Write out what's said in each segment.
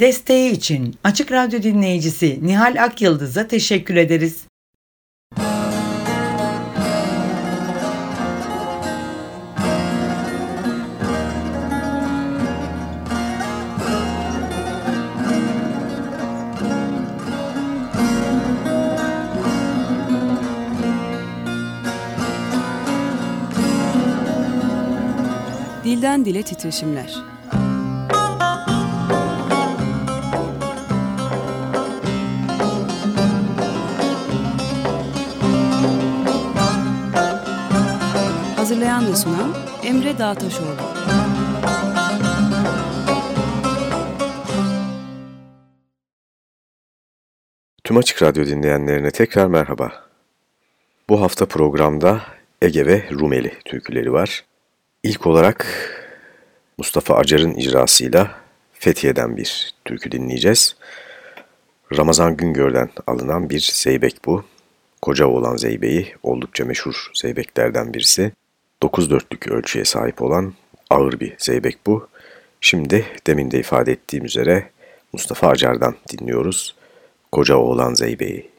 Desteği için Açık Radyo dinleyicisi Nihal Akyıldız'a teşekkür ederiz. Dilden Dile Titreşimler Hazırlayan ve sunan Emre Dağtaşoğlu. Tüm Açık Radyo dinleyenlerine tekrar merhaba. Bu hafta programda Ege ve Rumeli türküleri var. İlk olarak Mustafa Acar'ın icrasıyla Fethiye'den bir türkü dinleyeceğiz. Ramazan Güngör'den alınan bir zeybek bu. Koca olan zeybeği oldukça meşhur zeybeklerden birisi. 9 dörtlük ölçüye sahip olan ağır bir zeybek bu. Şimdi demin de ifade ettiğim üzere Mustafa Acar'dan dinliyoruz. Koca oğlan zeybeği.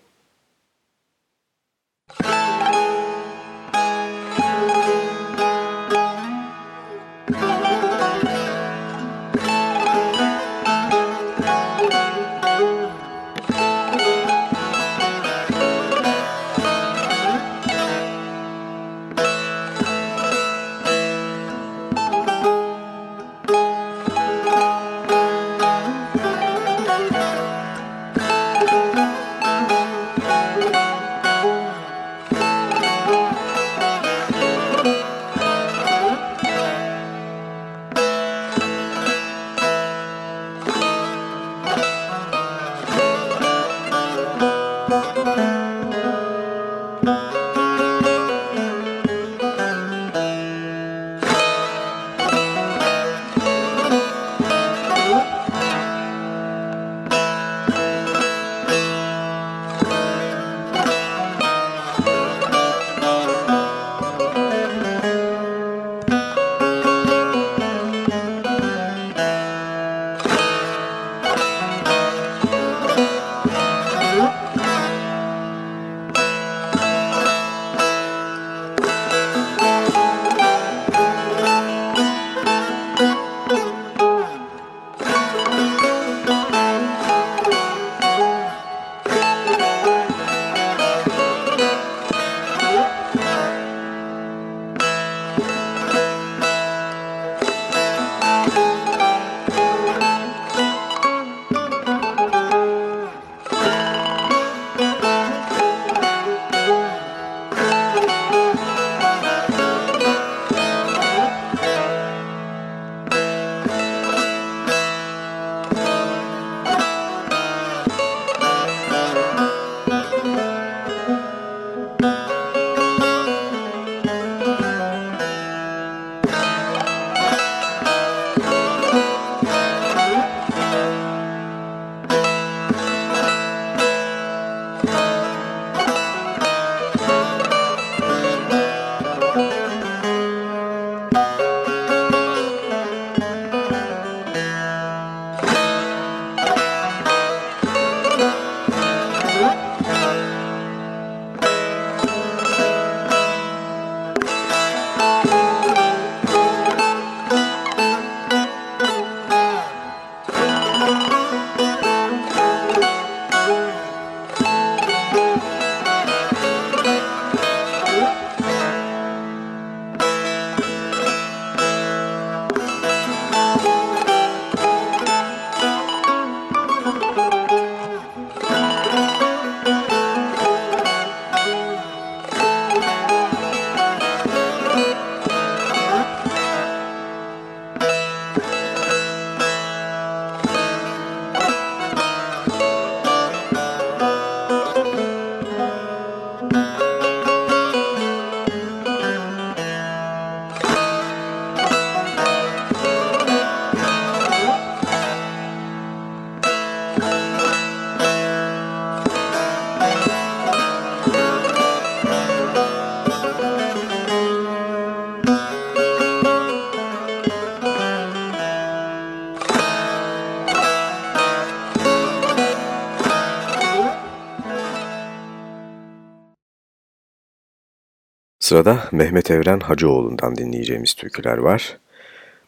Sırada Mehmet Evren Hacıoğlu'ndan dinleyeceğimiz türküler var.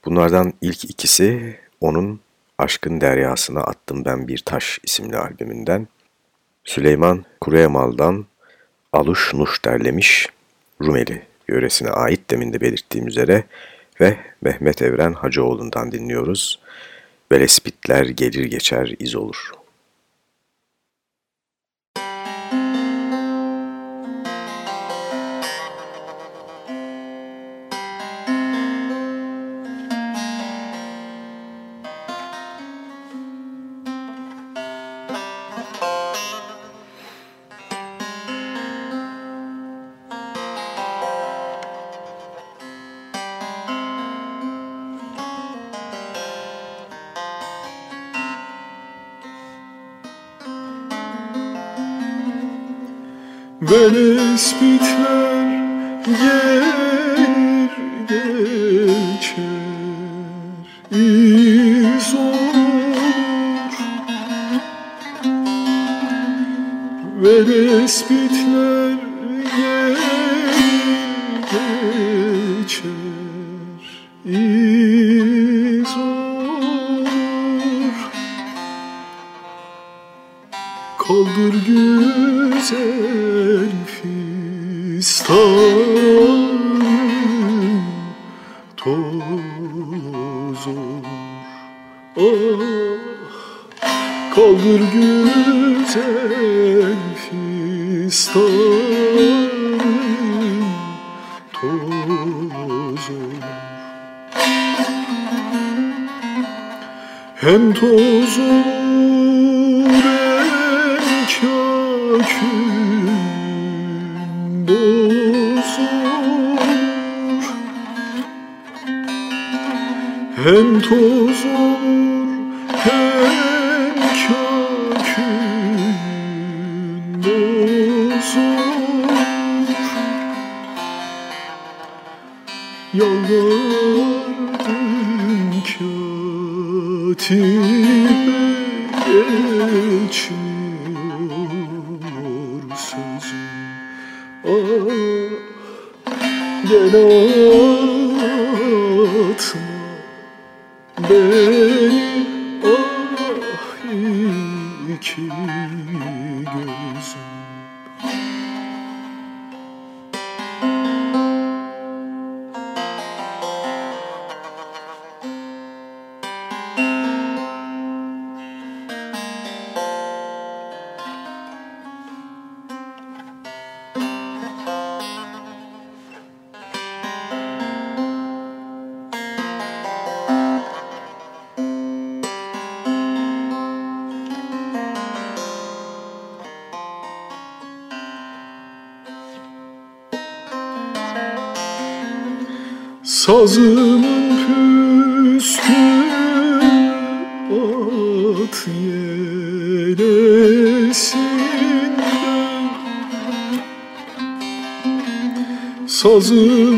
Bunlardan ilk ikisi onun Aşkın Deryasına Attım Ben Bir Taş isimli albümünden. Süleyman Kureyamal'dan Aluş Nuş derlemiş Rumeli yöresine ait demin de belirttiğim üzere ve Mehmet Evren Hacıoğlu'ndan dinliyoruz. Velespitler gelir geçer iz olur. Velespitler gelir Kaldır güzel fistanı toz Ah kaldır güzel fistanı toz Hem toz Hem toz olur Sazımın püskü at yelesinden. Sazımın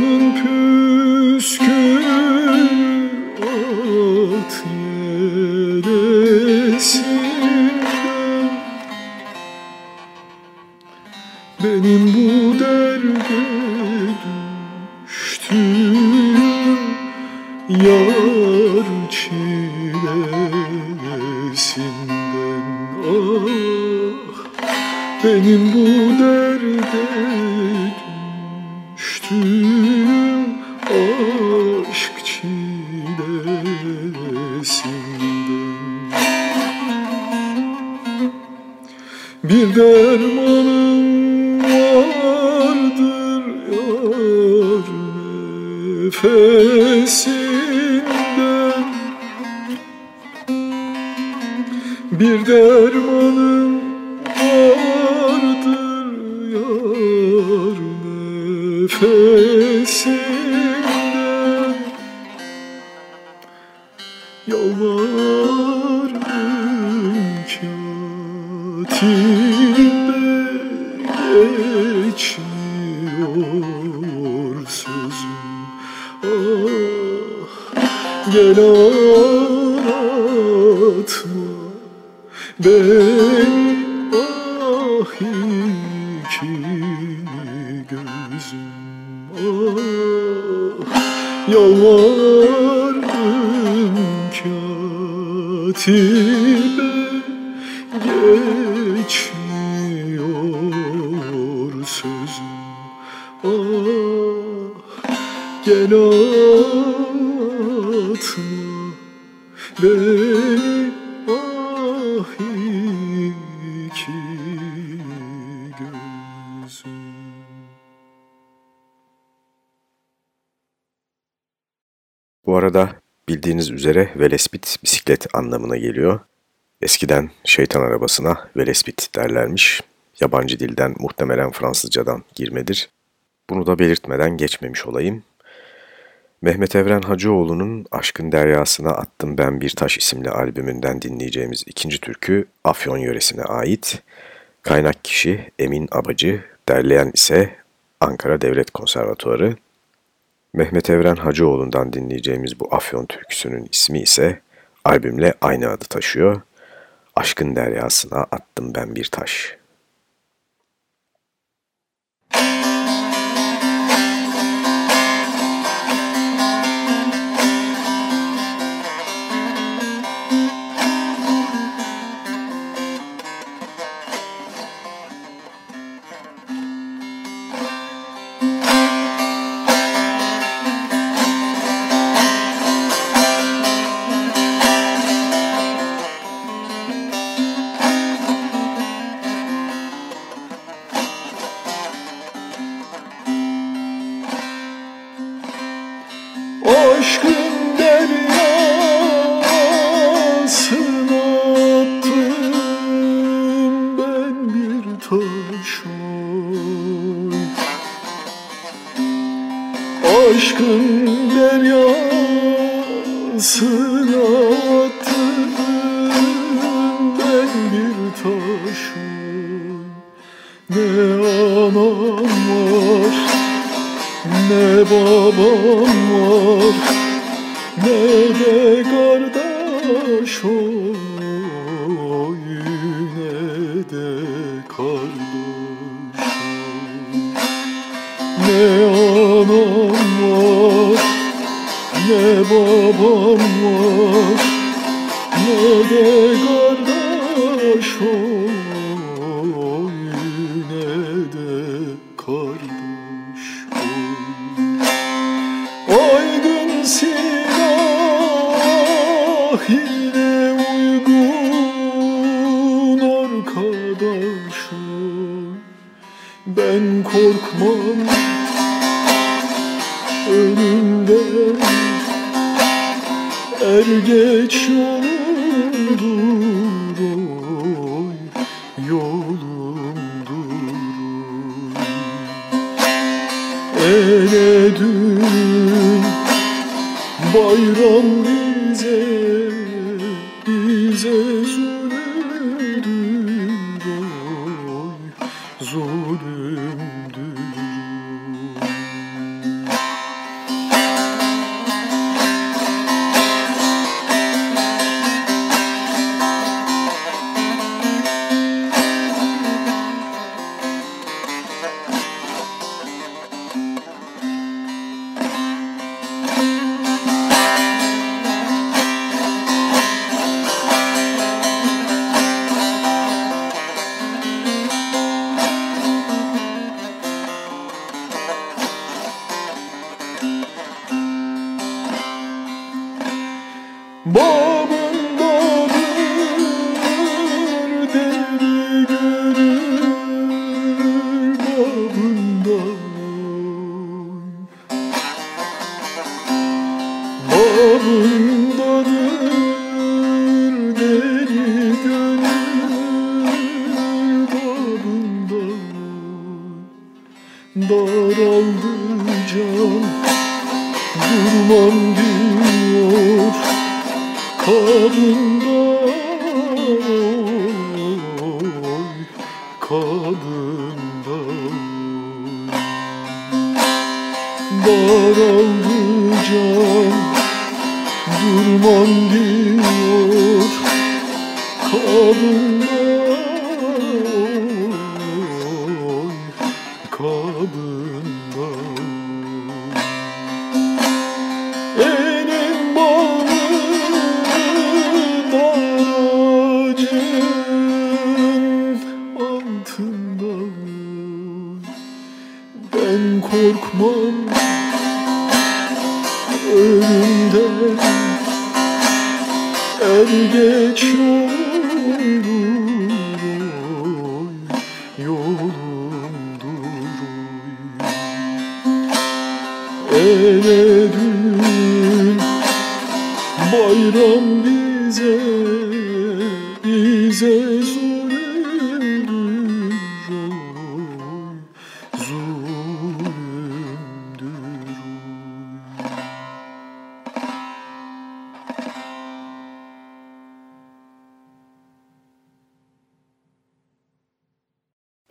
geçmiyor sözüm Ah gel ağlatma beni ah iki gözüm. Yalvardım katibe arada bildiğiniz üzere velespit bisiklet anlamına geliyor. Eskiden şeytan arabasına velespit derlermiş. Yabancı dilden muhtemelen Fransızcadan girmedir. Bunu da belirtmeden geçmemiş olayım. Mehmet Evren Hacıoğlu'nun Aşkın Deryasına Attım Ben Bir Taş isimli albümünden dinleyeceğimiz ikinci türkü Afyon yöresine ait. Kaynak kişi Emin Abacı, derleyen ise Ankara Devlet Konservatuarı. Mehmet Evren Hacıoğlu'ndan dinleyeceğimiz bu Afyon türküsünün ismi ise albümle aynı adı taşıyor. Aşkın deryasına attım ben bir taş. Korkmam ölümden Er geç yolumdur Yolumdur Ele dün bayram oy. daraldı can durmam diyor kabında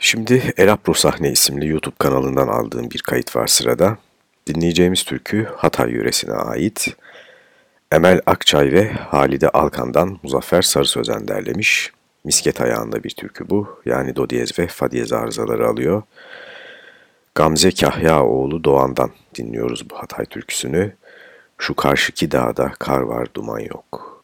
Şimdi Elapro Sahne isimli YouTube kanalından aldığım bir kayıt var sırada. Dinleyeceğimiz türkü Hatay yöresine ait. Emel Akçay ve Halide Alkan'dan Muzaffer Sarı Sözen derlemiş. Misket ayağında bir türkü bu. Yani do diyez ve fa diyez arızaları alıyor. Gamze Kahyaoğlu Doğan'dan dinliyoruz bu Hatay türküsünü. Şu karşıki dağda kar var duman yok.''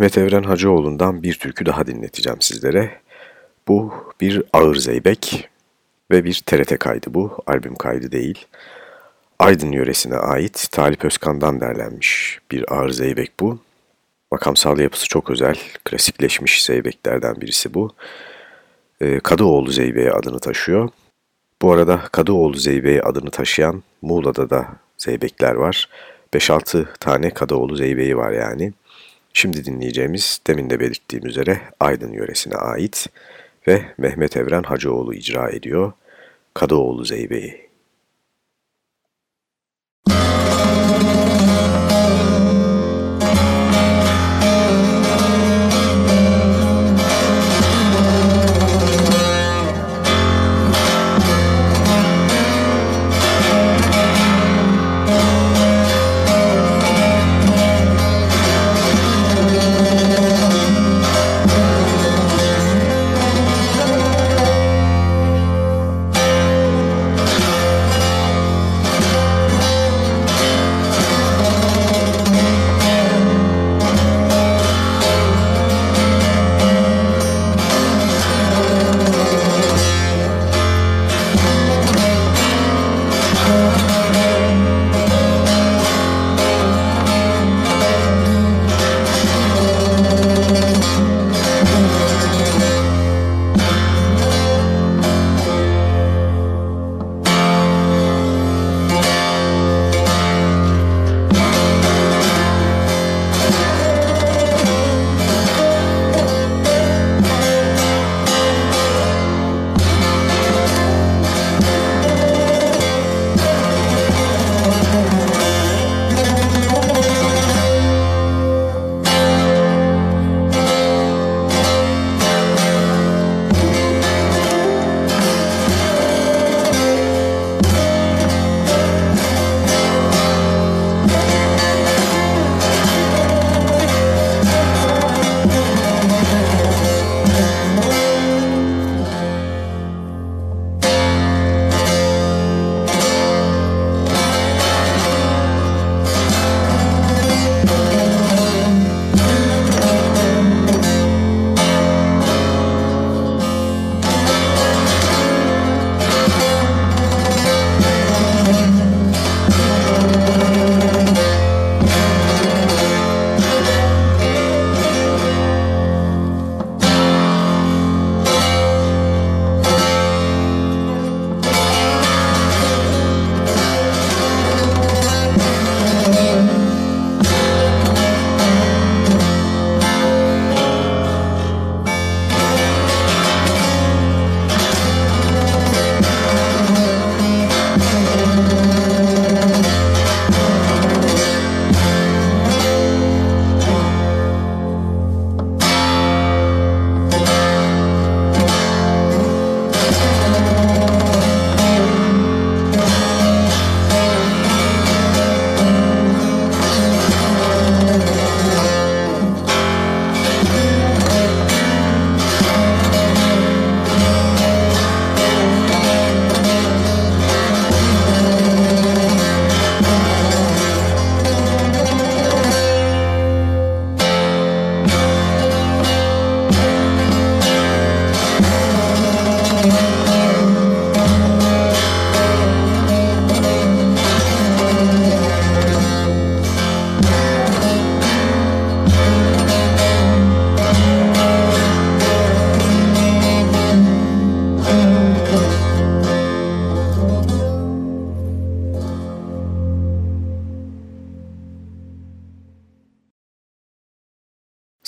Mehmet Evren Hacıoğlu'ndan bir türkü daha dinleteceğim sizlere. Bu bir ağır zeybek ve bir TRT kaydı bu, albüm kaydı değil. Aydın yöresine ait Talip Özkan'dan derlenmiş bir ağır zeybek bu. Makamsal yapısı çok özel, klasikleşmiş zeybeklerden birisi bu. Ee, Kadıoğlu Zeybeği adını taşıyor. Bu arada Kadıoğlu Zeybeği adını taşıyan Muğla'da da zeybekler var. 5-6 tane Kadıoğlu Zeybeği var yani. Şimdi dinleyeceğimiz demin de belirttiğim üzere Aydın yöresine ait ve Mehmet Evren Hacıoğlu icra ediyor. Kadıoğlu Zeybeği.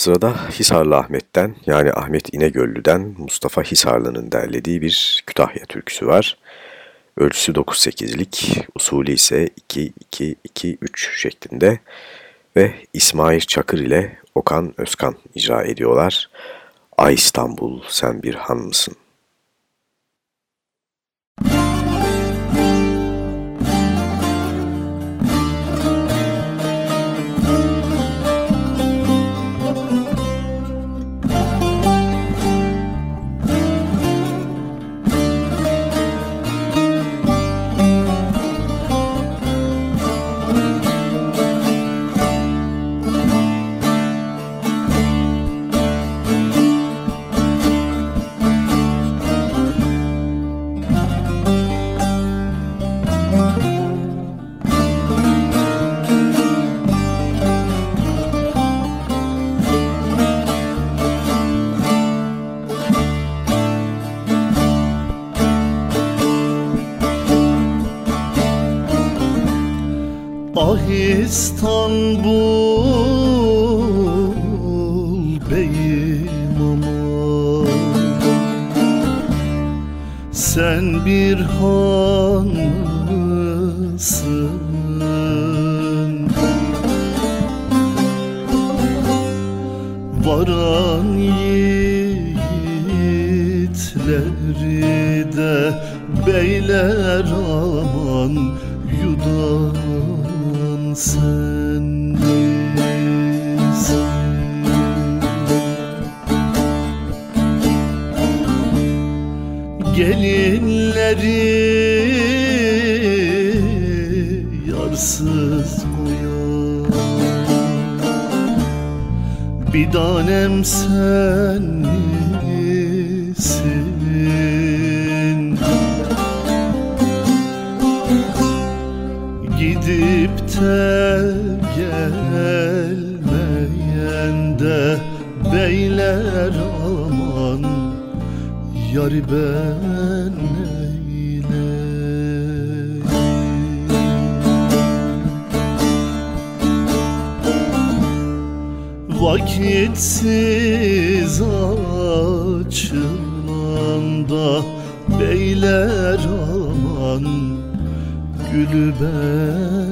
Sırada Hisarlı Ahmet'ten yani Ahmet İnegöllü'den Mustafa Hisarlı'nın derlediği bir Kütahya türküsü var. Ölçüsü 9-8'lik, usulü ise 2-2-2-3 şeklinde ve İsmail Çakır ile Okan Özkan icra ediyorlar. Ay İstanbul sen bir han mısın? Vakitsiz açılan da beyler aman Gülü ben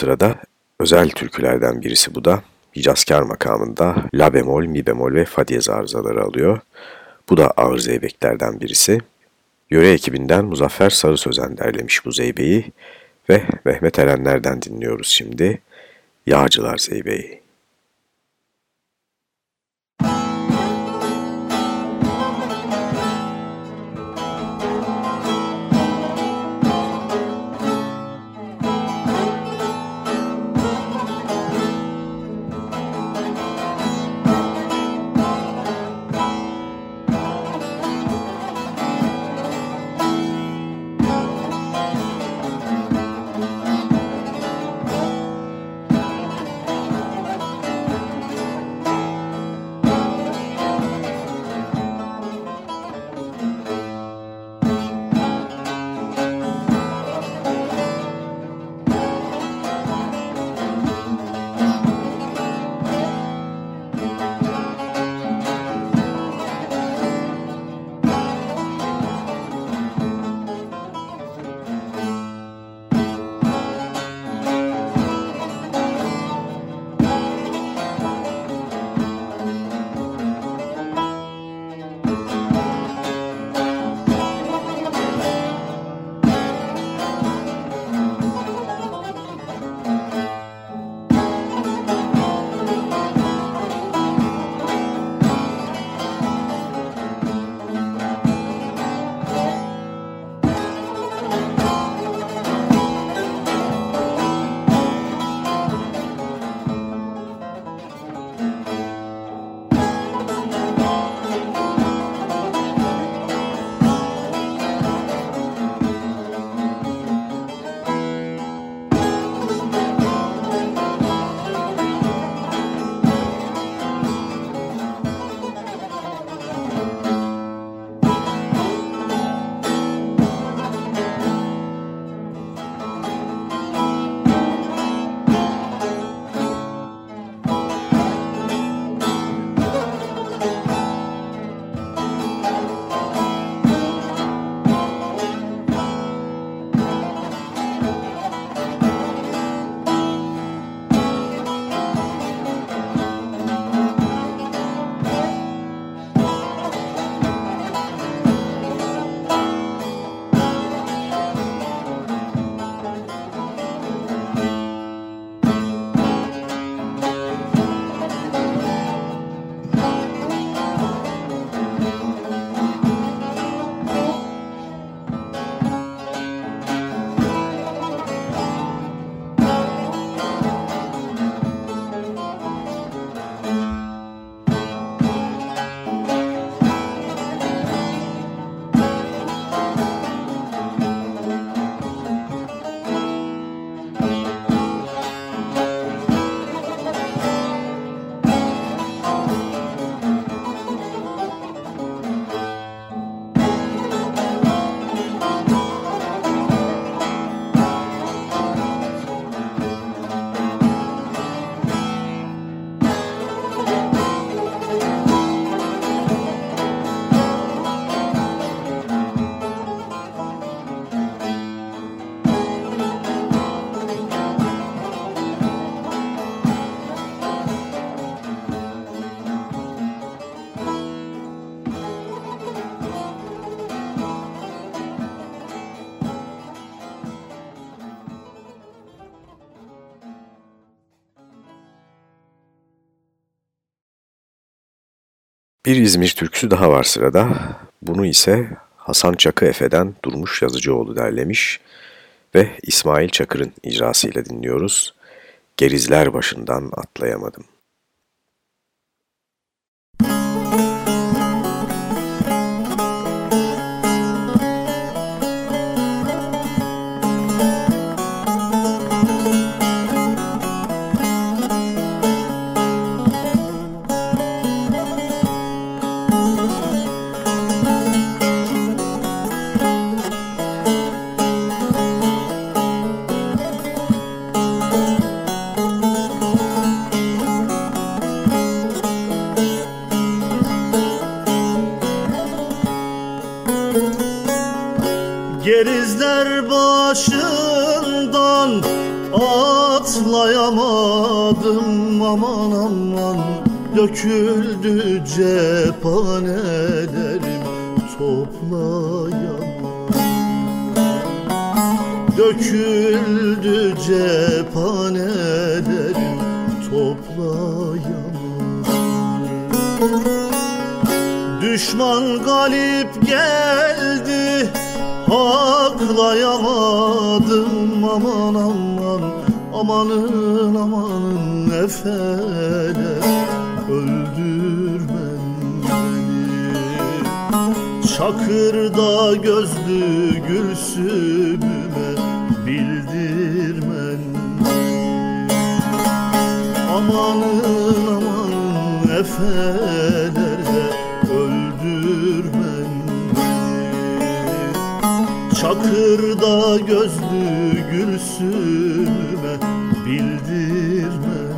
sırada. Özel türkülerden birisi bu da. Hicazkar makamında la bemol, mi bemol ve fa diyez arızaları alıyor. Bu da ağır zeybeklerden birisi. Yöre ekibinden Muzaffer Sarı Sözen derlemiş bu zeybeyi ve Mehmet Erenler'den dinliyoruz şimdi. Yağcılar Zeybeği. Bir İzmir türküsü daha var sırada. Bunu ise Hasan Çakı Efe'den Durmuş Yazıcıoğlu derlemiş ve İsmail Çakır'ın icrasıyla dinliyoruz. Gerizler başından atlayamadım. Aman aman Döküldü cephanelerim toplayamam. Döküldü cephanelerim toplayamam. Düşman galip geldi Haklayamadım aman aman Amanın amanın efeler Öldürmen beni. Çakırda gözlü gülsümüme Bildirmen Amanın amanın efelerde öldürmen Çakırda gözlü gülsüme bildirmen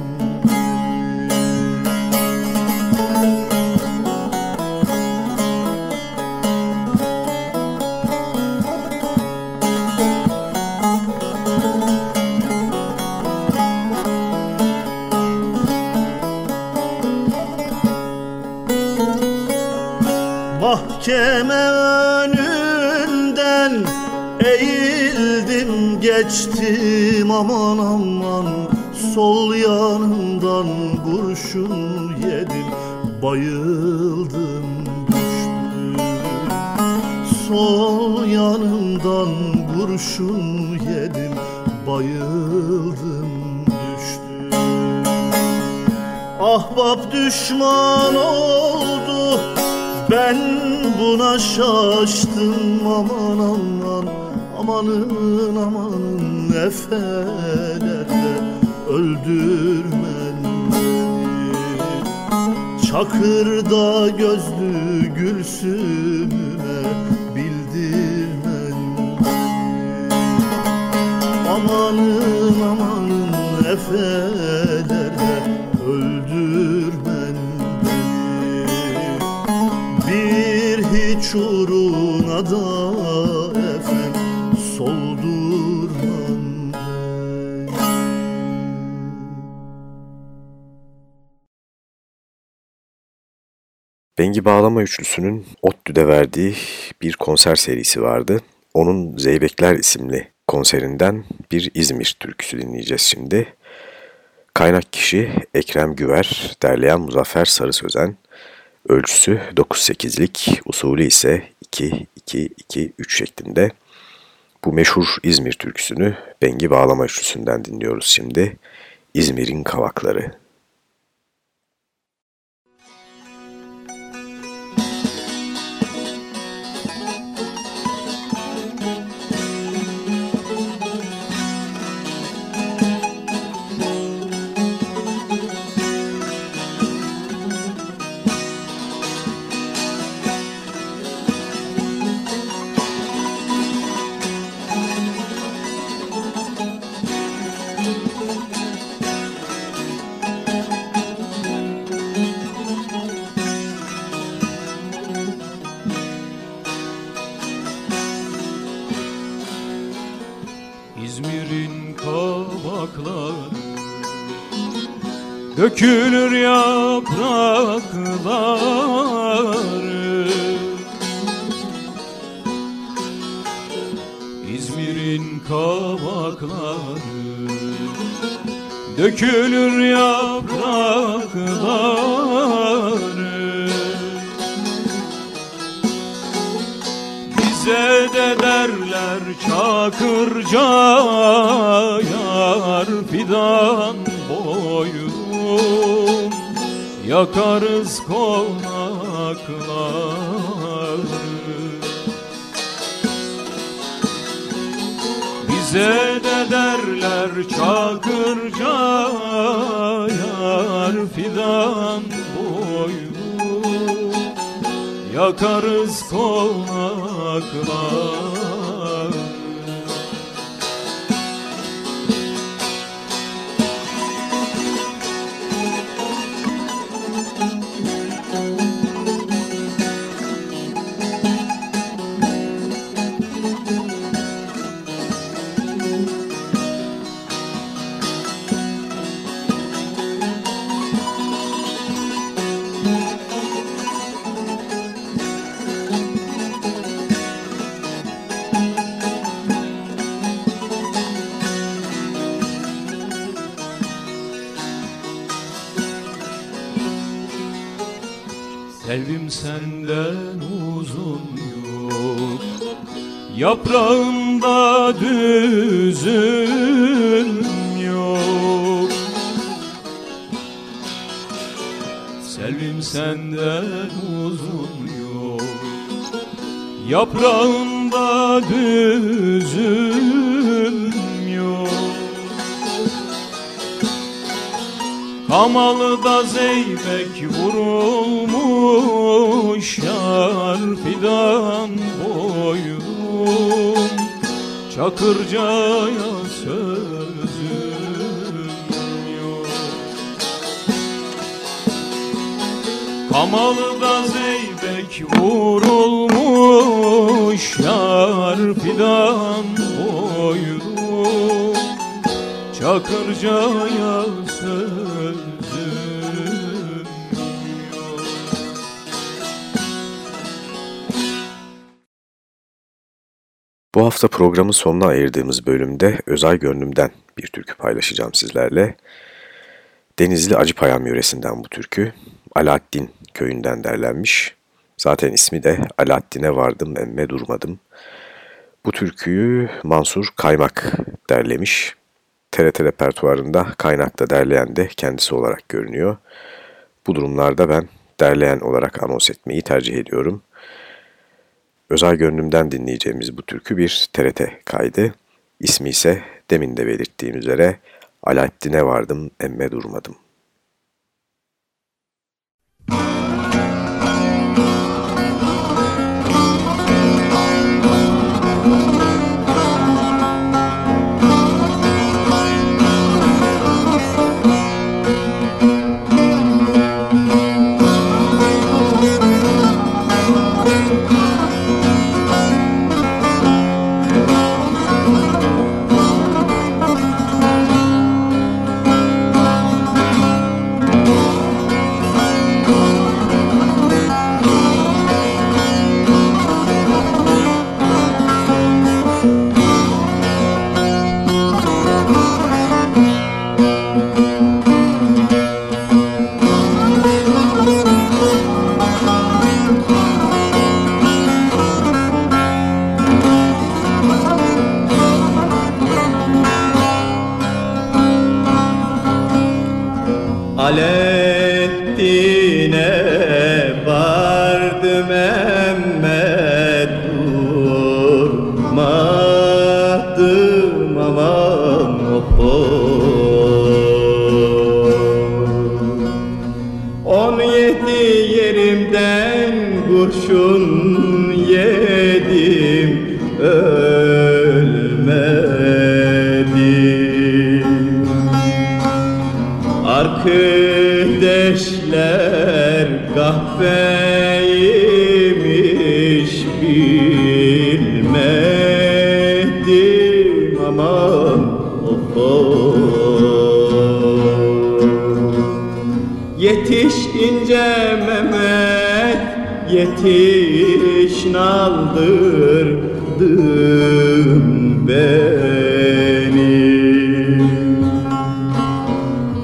Mahkeme geçtim aman aman Sol yanımdan kurşun yedim bayıldım düştüm. Sol yanımdan kurşun yedim bayıldım düştüm. Ahbap düşman oldu ben buna şaştım aman aman Amanın amanın efelerde öldürmen beni. Çakırda gözlü gülsümüme bildirmen beni. Amanın amanın efelerde öldürmen Bir hiç uğruna da Bengi Bağlama Üçlüsü'nün ODTÜ'de verdiği bir konser serisi vardı. Onun Zeybekler isimli konserinden bir İzmir türküsü dinleyeceğiz şimdi. Kaynak kişi Ekrem Güver, derleyen Muzaffer Sarı Sözen, ölçüsü 9-8'lik, usulü ise 2-2-2-3 şeklinde. Bu meşhur İzmir türküsünü Bengi Bağlama Üçlüsü'nden dinliyoruz şimdi. İzmir'in Kavakları. Dökülür yaprakları İzmir'in kavakları Dökülür yaprakları Bize de derler Çakırca yar fidan Yakarız konakları Bize de derler Çakırca yar fidan boyum Yakarız konaklar Selvim senden uzun yok Yaprağında düzün yok. Selvim senden uzun yok Yaprağında düzün yok. Kamalıda zeybek vurulmuş Yar fidan boydum Çakırcaya sözüm yok. Kamalıda zeybek vurulmuş Yar fidan boydum Çakırcaya hafta programın sonuna ayırdığımız bölümde Özay Gönlüm'den bir türkü paylaşacağım sizlerle. Denizli Acıpayam yöresinden bu türkü. Alaaddin köyünden derlenmiş. Zaten ismi de Alaaddin'e vardım emme durmadım. Bu türküyü Mansur Kaymak derlemiş. TRT repertuarında kaynakta derleyen de kendisi olarak görünüyor. Bu durumlarda ben derleyen olarak anons etmeyi tercih ediyorum. Özel Gönlüm'den dinleyeceğimiz bu türkü bir TRT kaydı. İsmi ise demin de belirttiğim üzere Alaaddin'e vardım emme durmadım. Yedim ölmedim. Arkadaşlar kahveymiş bilmedim. Aman oh, oh. Yetiş ince Mehmet yetiş naldırdın beni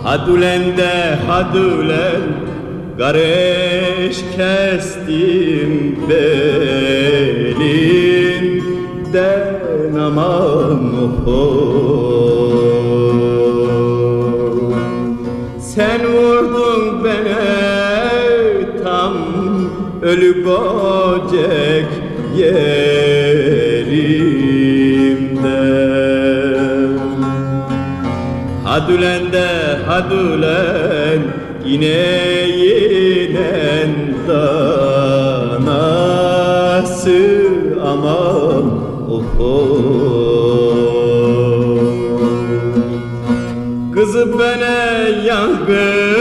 Hadülende hadülen Gareş kestim belinden aman oh. Ölü böcek yerimden Hadülende hadülen ineğinen danası aman oh, oh. Kızı bana yangın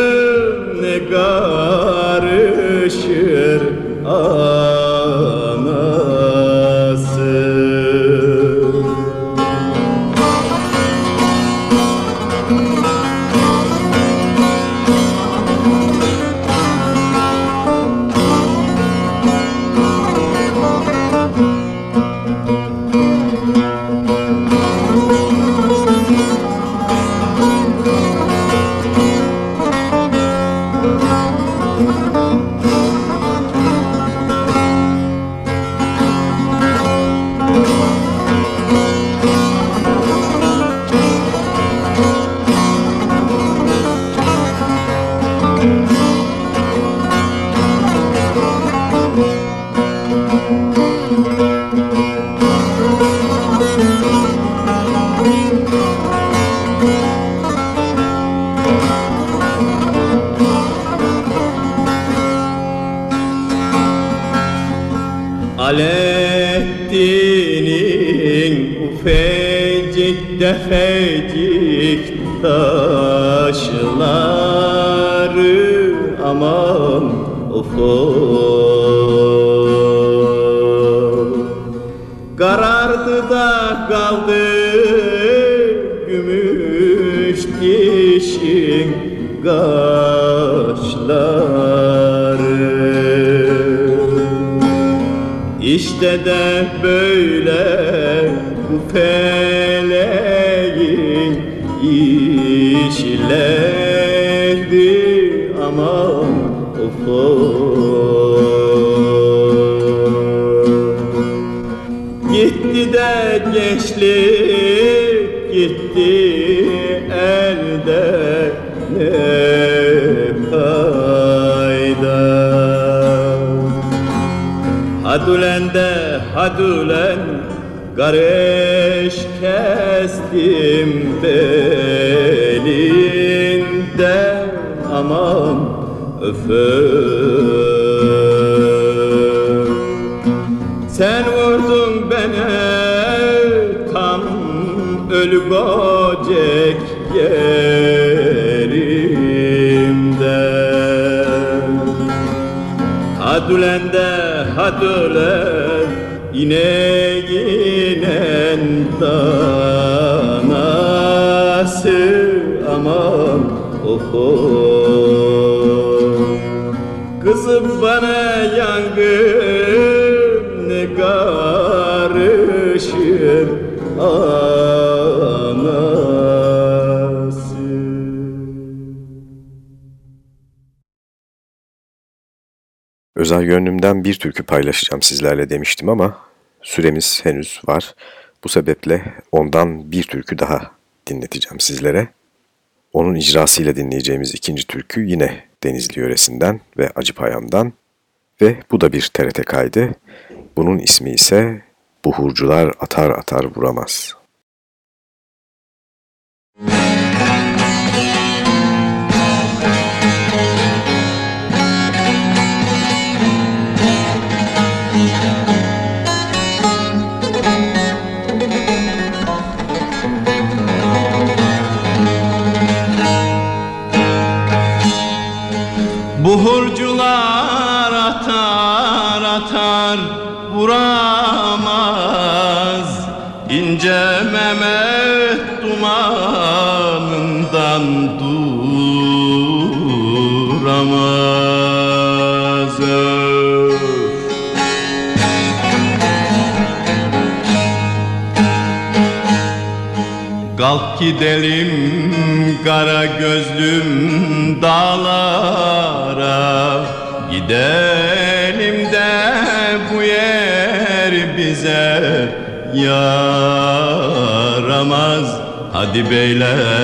Gitti de gençlik gitti elde ne fayda? Hadülen de hadülen Gareş kestim belinde. Aman öfür ölü böcek yerimden Hadülen de hadülen ineğinen danası aman oh oh. Kızım bana yangın ne karışır anası gönlümden bir türkü paylaşacağım sizlerle demiştim ama süremiz henüz var. Bu sebeple ondan bir türkü daha dinleteceğim sizlere. Onun icrasıyla dinleyeceğimiz ikinci türkü yine Denizli yöresinden ve Acıpayam'dan ve bu da bir TRT kaydı. Bunun ismi ise Buhurcular Atar Atar Vuramaz. Gidelim kara gözlüm dağlara. Gidelim de bu yer bize yaramaz. Hadi beyler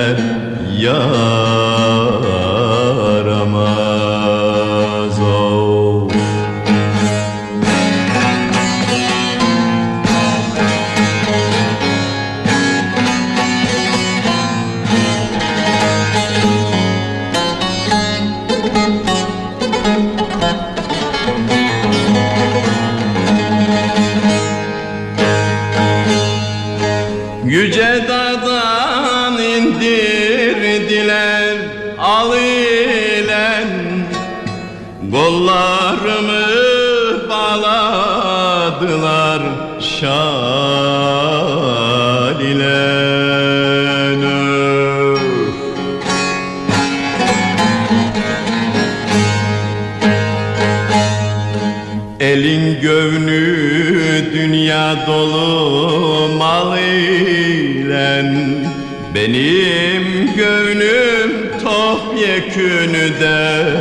Benim gönlüm topyekünü de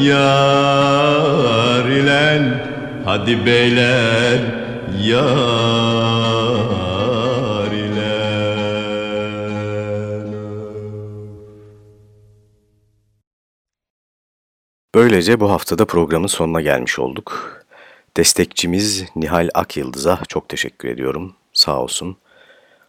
yar ilen Hadi beyler yar ilen Böylece bu haftada programın sonuna gelmiş olduk. Destekçimiz Nihal Akyıldız'a çok teşekkür ediyorum. Sağ olsun.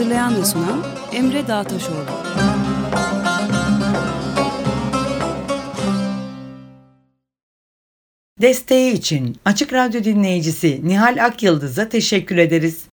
Hazırlayan ve sunan Emre Dağtaşoğlu. Desteği için Açık Radyo dinleyicisi Nihal Akyıldız'a teşekkür ederiz.